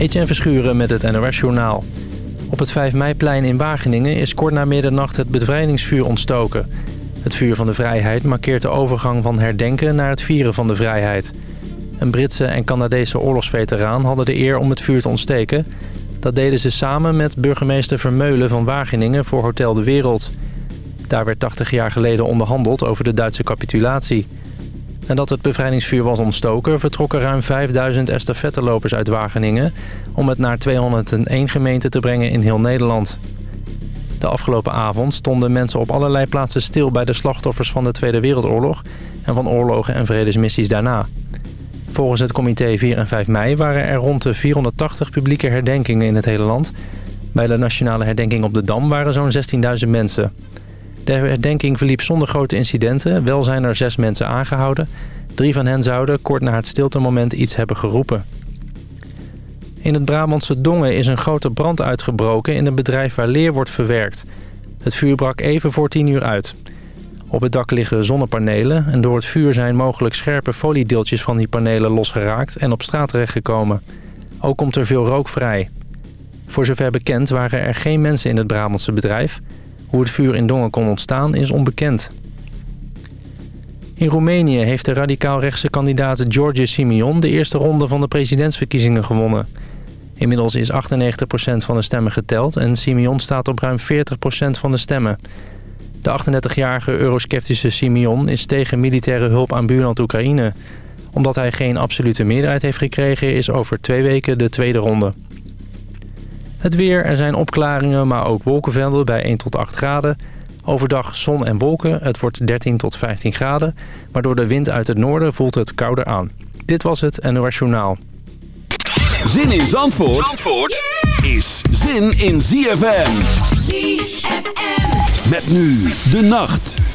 Etienne Verschuren met het NOS Journaal. Op het 5 meiplein in Wageningen is kort na middernacht het bevrijdingsvuur ontstoken. Het vuur van de vrijheid markeert de overgang van herdenken naar het vieren van de vrijheid. Een Britse en Canadese oorlogsveteraan hadden de eer om het vuur te ontsteken. Dat deden ze samen met burgemeester Vermeulen van Wageningen voor Hotel de Wereld. Daar werd 80 jaar geleden onderhandeld over de Duitse capitulatie. Nadat het bevrijdingsvuur was ontstoken... vertrokken ruim 5000 estafettelopers uit Wageningen... om het naar 201 gemeenten te brengen in heel Nederland. De afgelopen avond stonden mensen op allerlei plaatsen stil... bij de slachtoffers van de Tweede Wereldoorlog... en van oorlogen en vredesmissies daarna. Volgens het comité 4 en 5 mei waren er rond de 480 publieke herdenkingen in het hele land. Bij de nationale herdenking op de Dam waren zo'n 16.000 mensen... De herdenking verliep zonder grote incidenten. Wel zijn er zes mensen aangehouden. Drie van hen zouden kort na het stiltemoment iets hebben geroepen. In het Brabantse Dongen is een grote brand uitgebroken in een bedrijf waar leer wordt verwerkt. Het vuur brak even voor tien uur uit. Op het dak liggen zonnepanelen en door het vuur zijn mogelijk scherpe foliedeeltjes van die panelen losgeraakt en op straat terechtgekomen. Ook komt er veel rook vrij. Voor zover bekend waren er geen mensen in het Brabantse bedrijf. Hoe het vuur in Dongen kon ontstaan is onbekend. In Roemenië heeft de radicaal-rechtse kandidaat George Simion... de eerste ronde van de presidentsverkiezingen gewonnen. Inmiddels is 98% van de stemmen geteld... en Simion staat op ruim 40% van de stemmen. De 38-jarige eurosceptische Simion is tegen militaire hulp aan buurland Oekraïne. Omdat hij geen absolute meerderheid heeft gekregen... is over twee weken de tweede ronde. Het weer, er zijn opklaringen, maar ook wolkenvelden bij 1 tot 8 graden. Overdag zon en wolken, het wordt 13 tot 15 graden. Maar door de wind uit het noorden voelt het kouder aan. Dit was het NOS Journaal. Zin in Zandvoort, Zandvoort is zin in ZFM. ZFM. Met nu de nacht.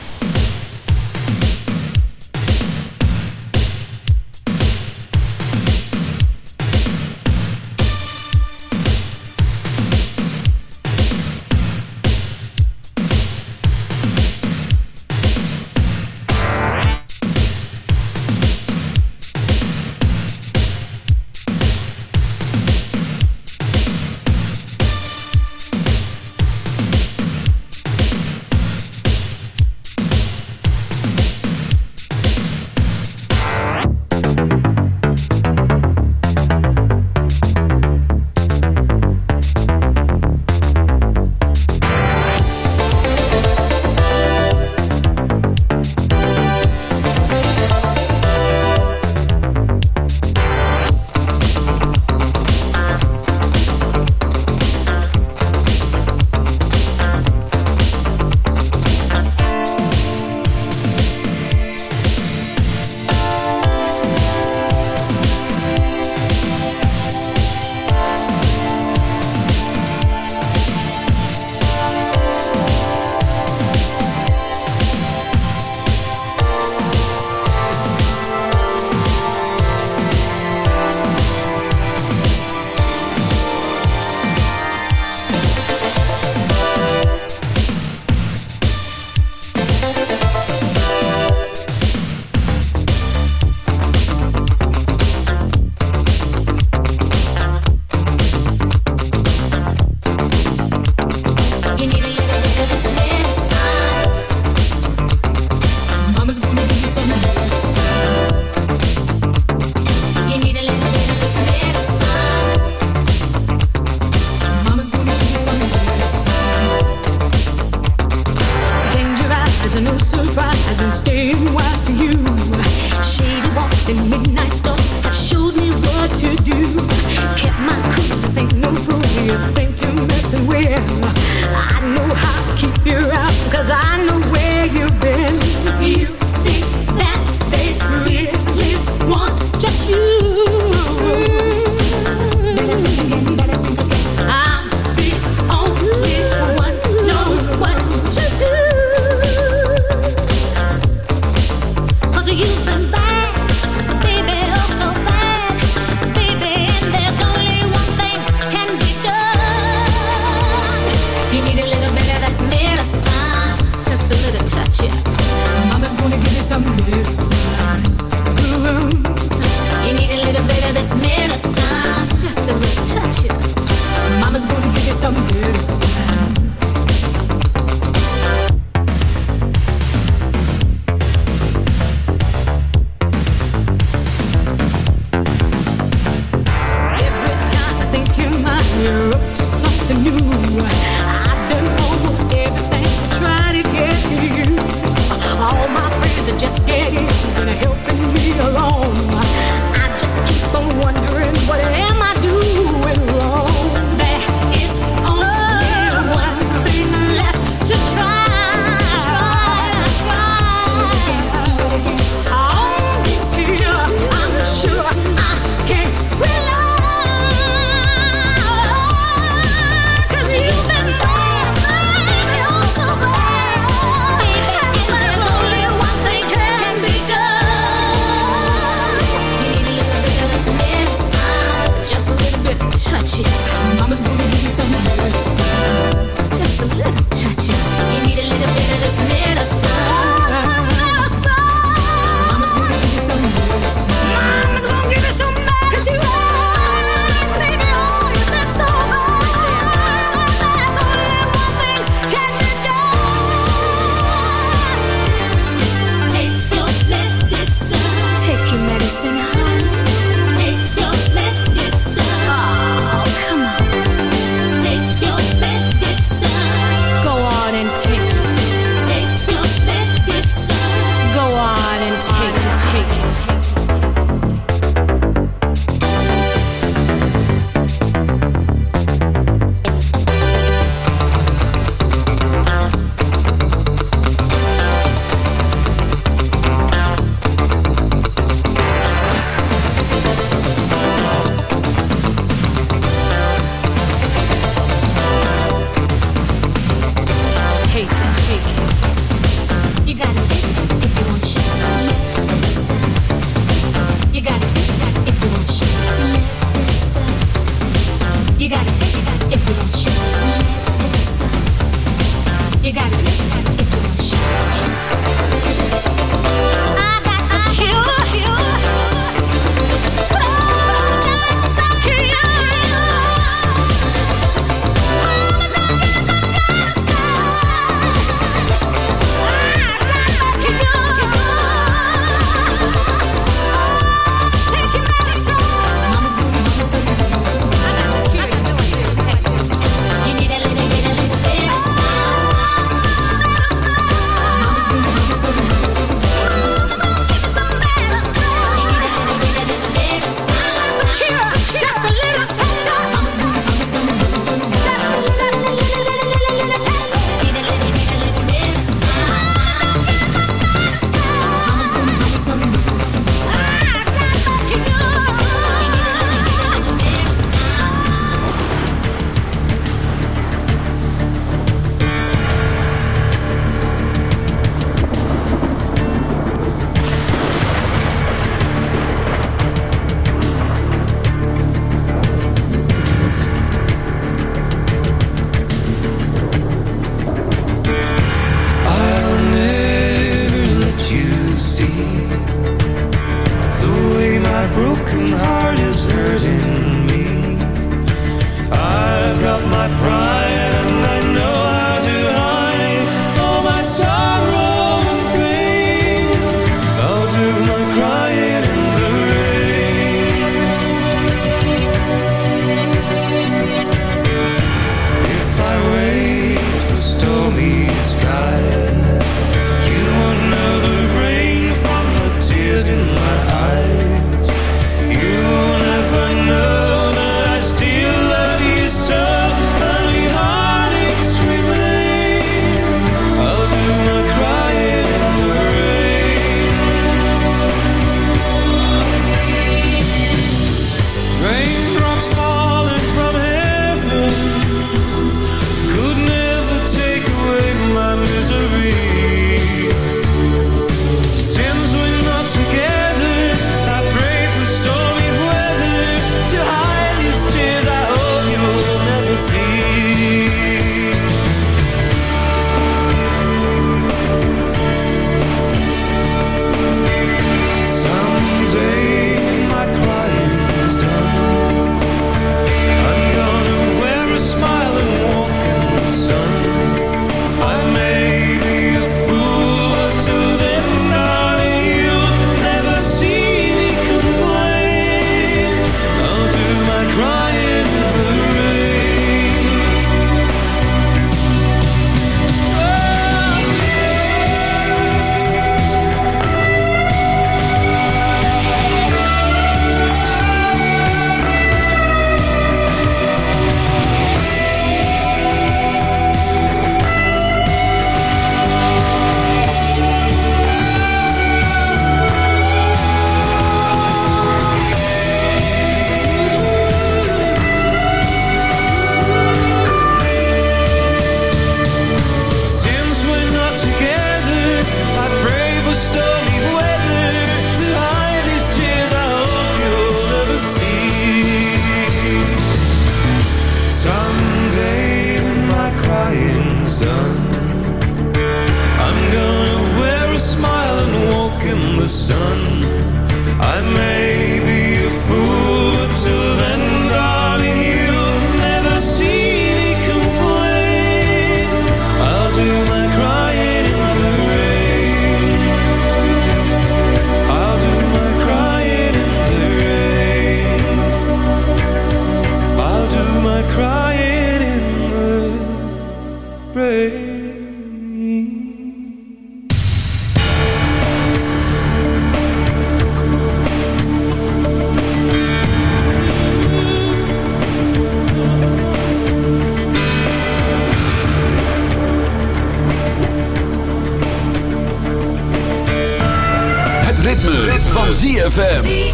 ZFM.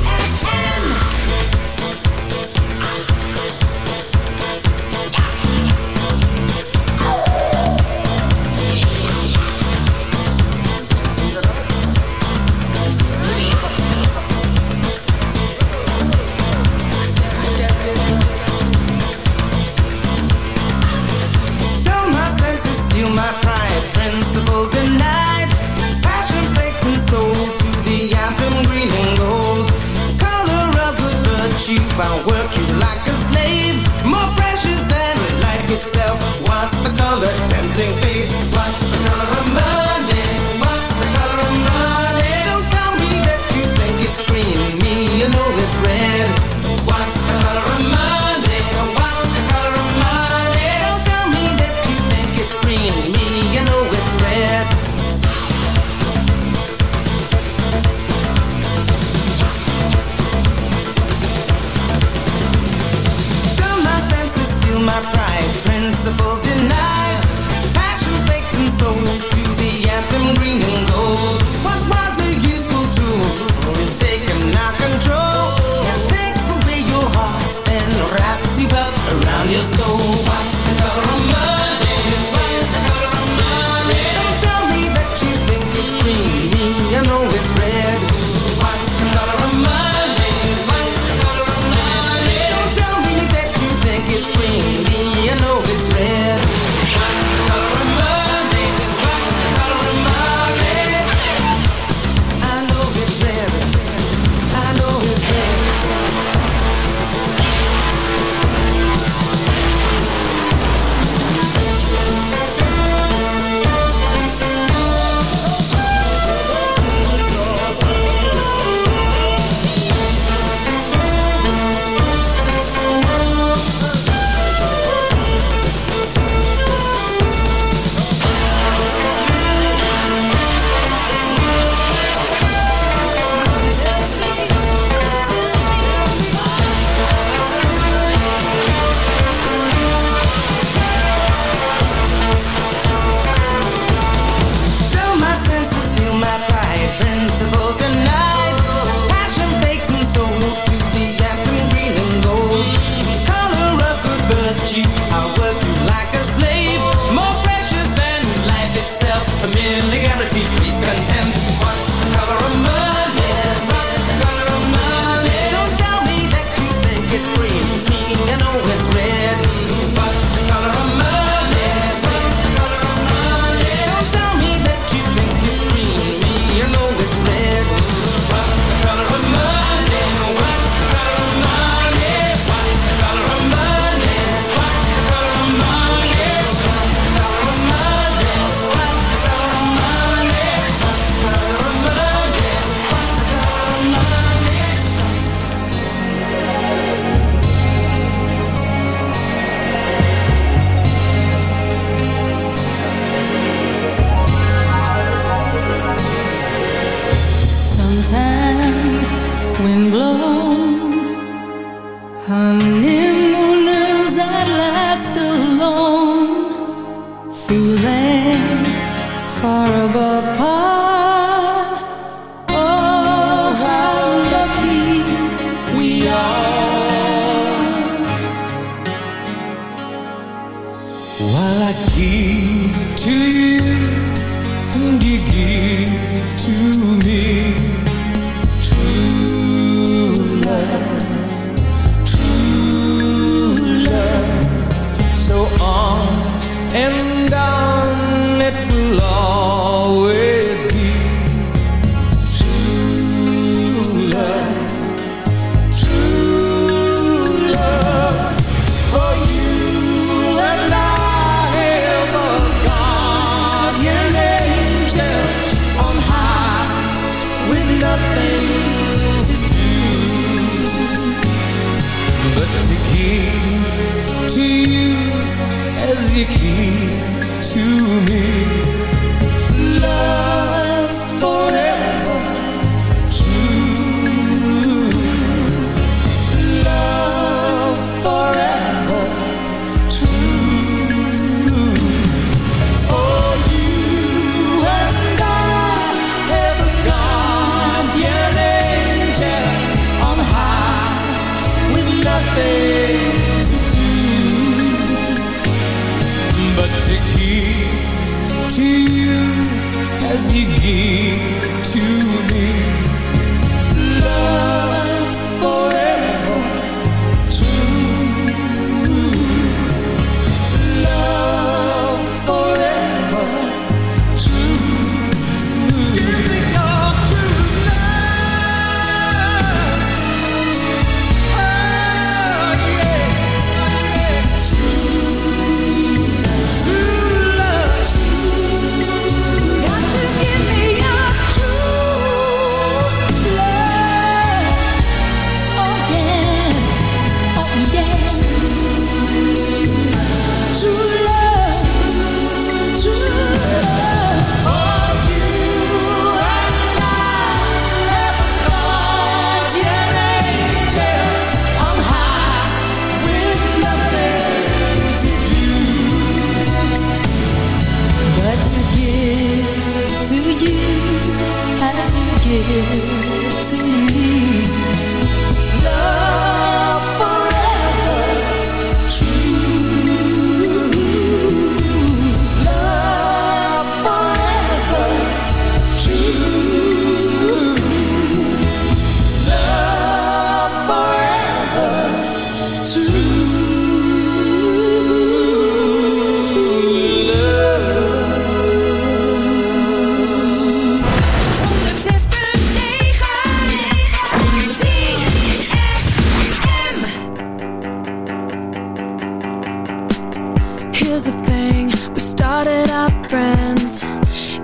was the thing. We started out friends.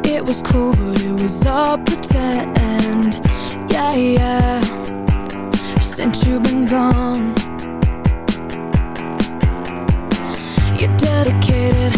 It was cool but it was all pretend. Yeah, yeah. Since you've been gone. You're dedicated.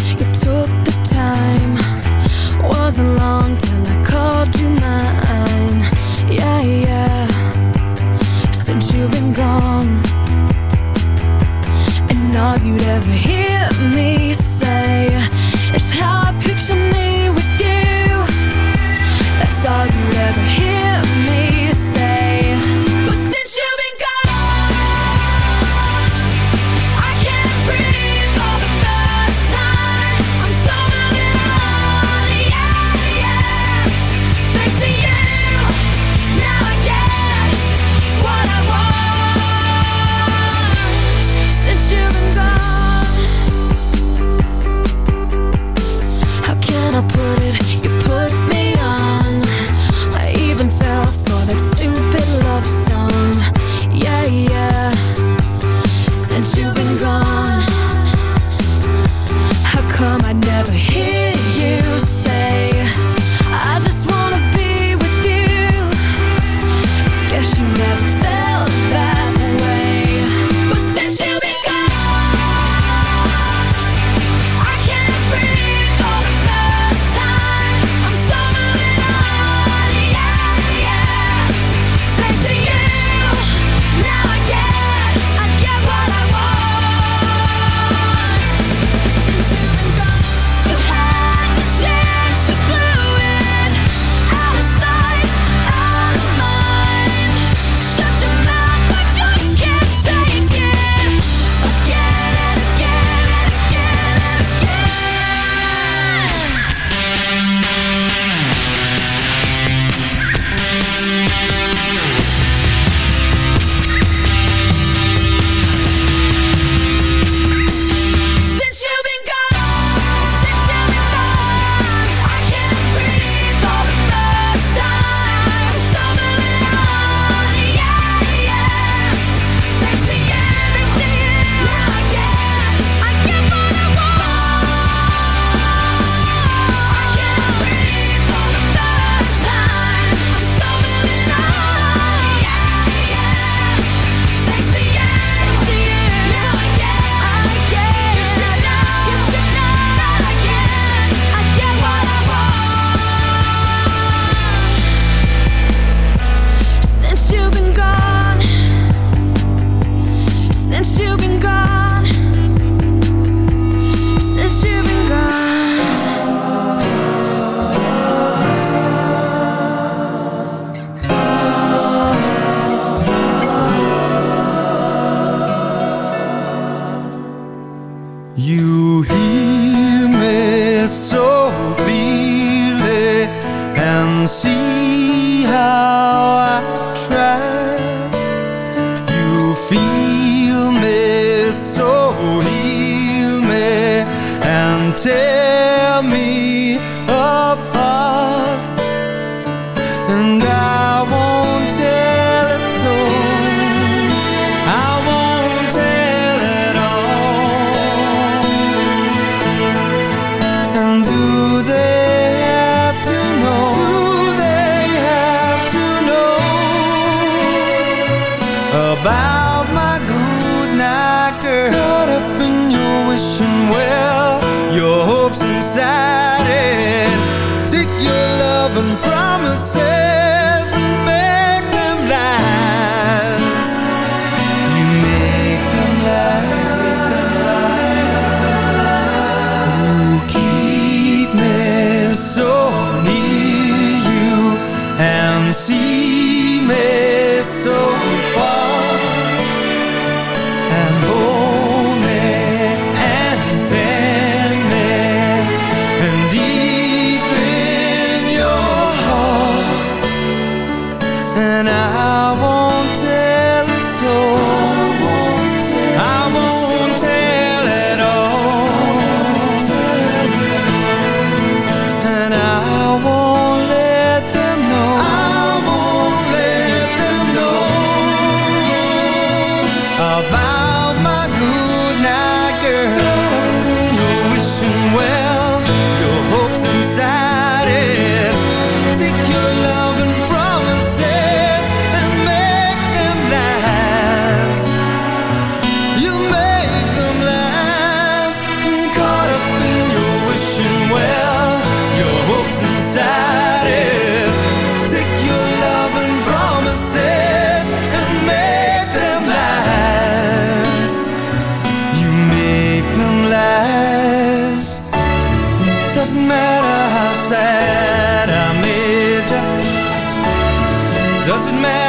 doesn't matter.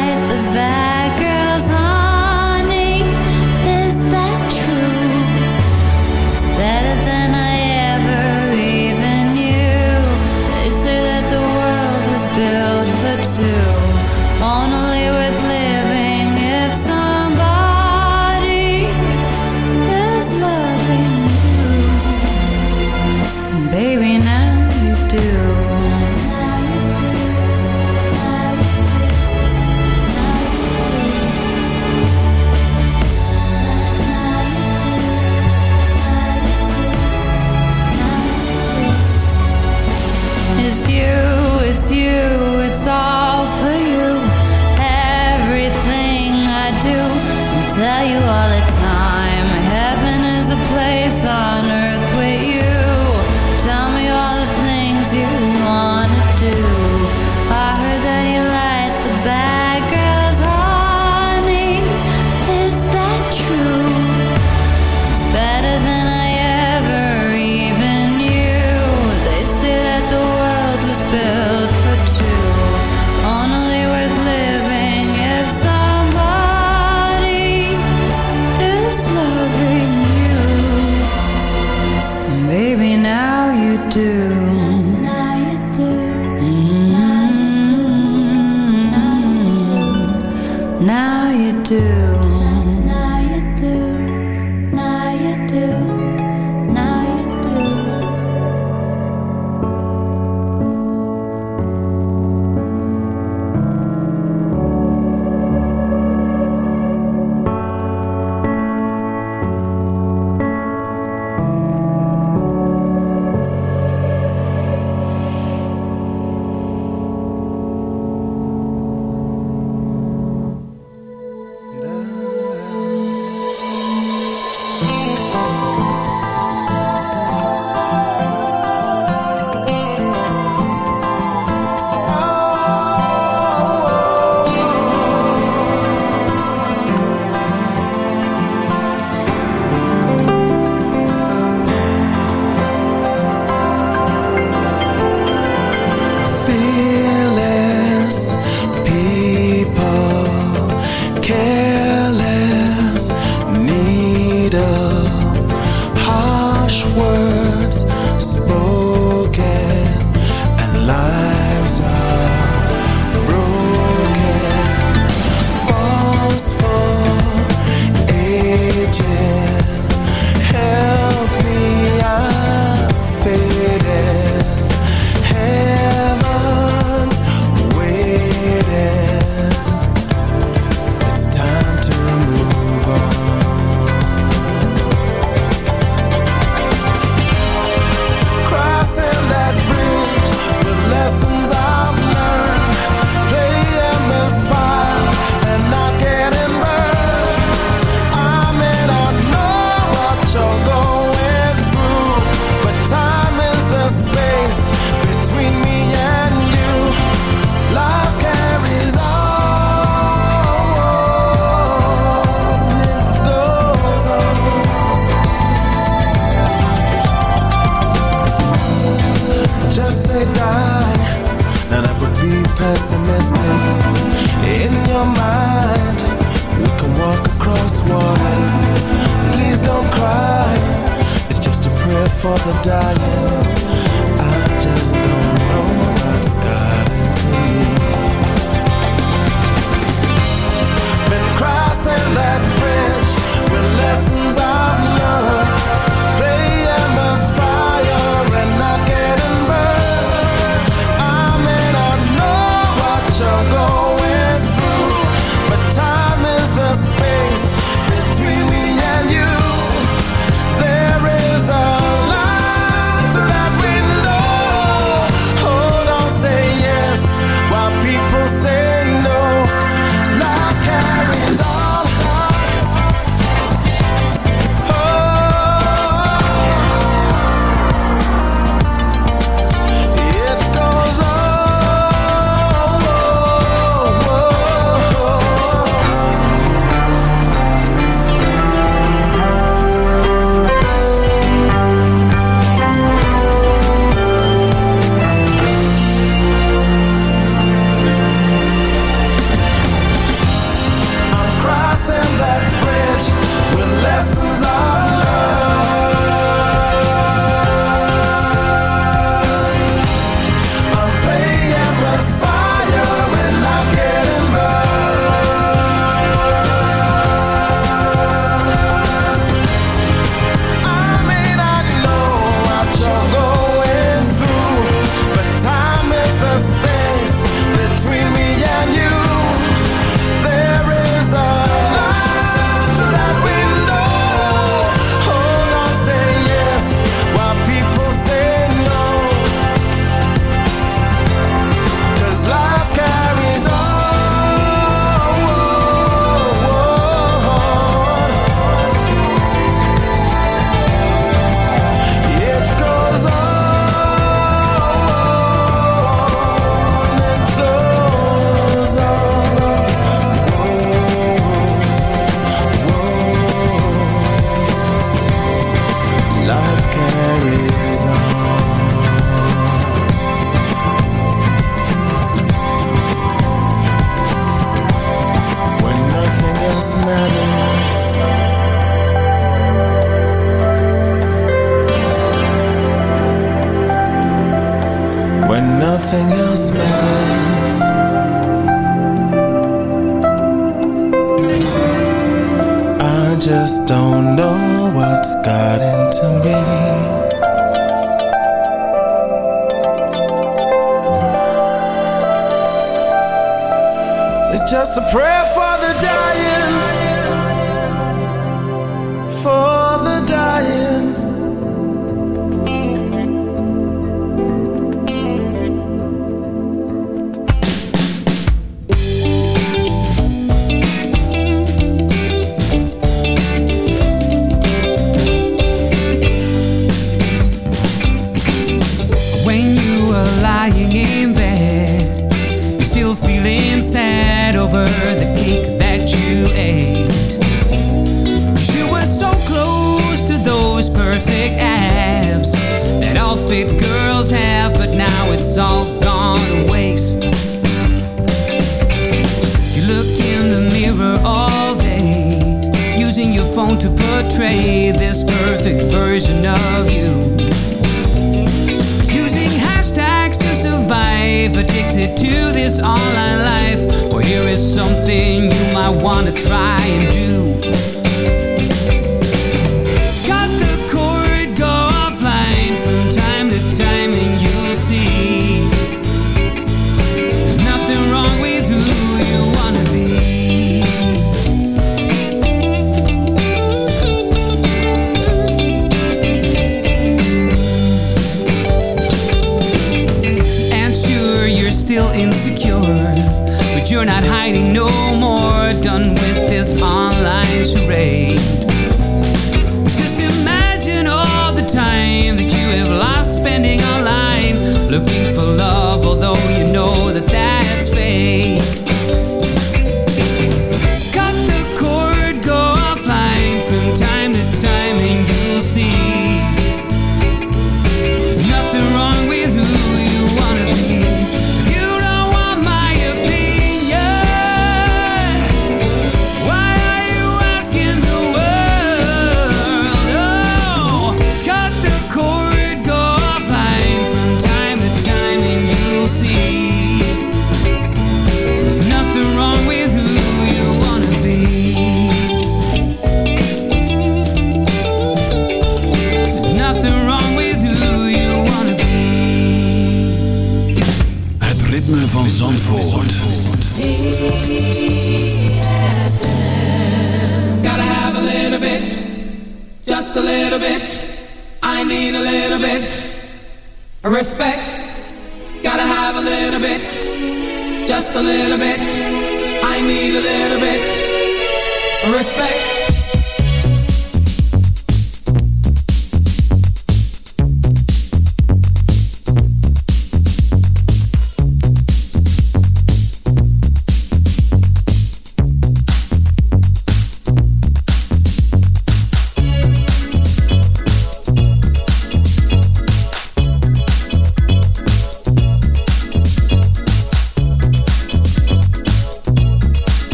just a prayer for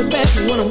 especially when I'm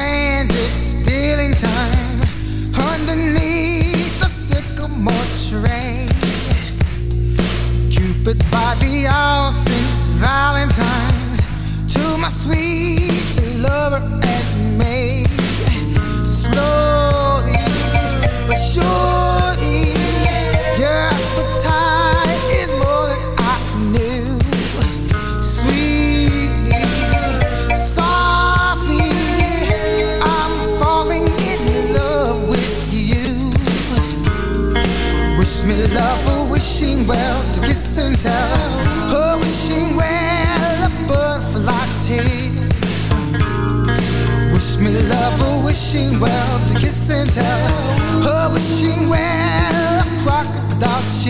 stranded, still in time, underneath the sycamore tree. Cupid by the Valentine's to my lover and. Slowly but.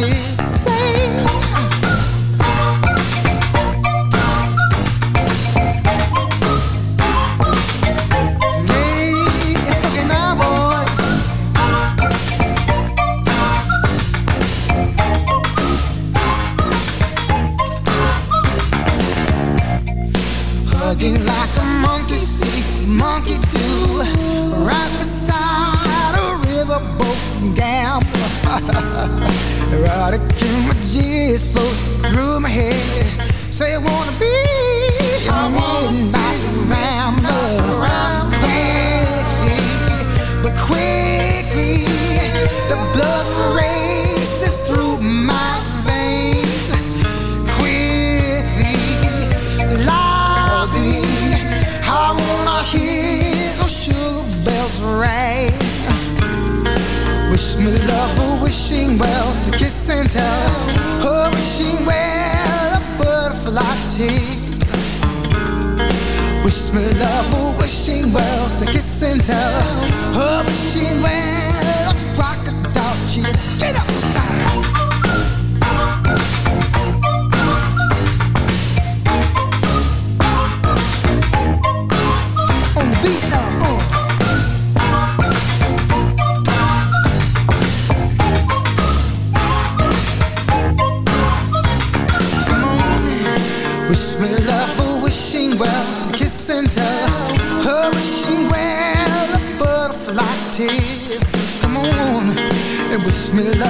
magic tears. Wish me love, oh, wishing well, the kiss and tell. Oh, wishing well, a crocodile, she get up. me love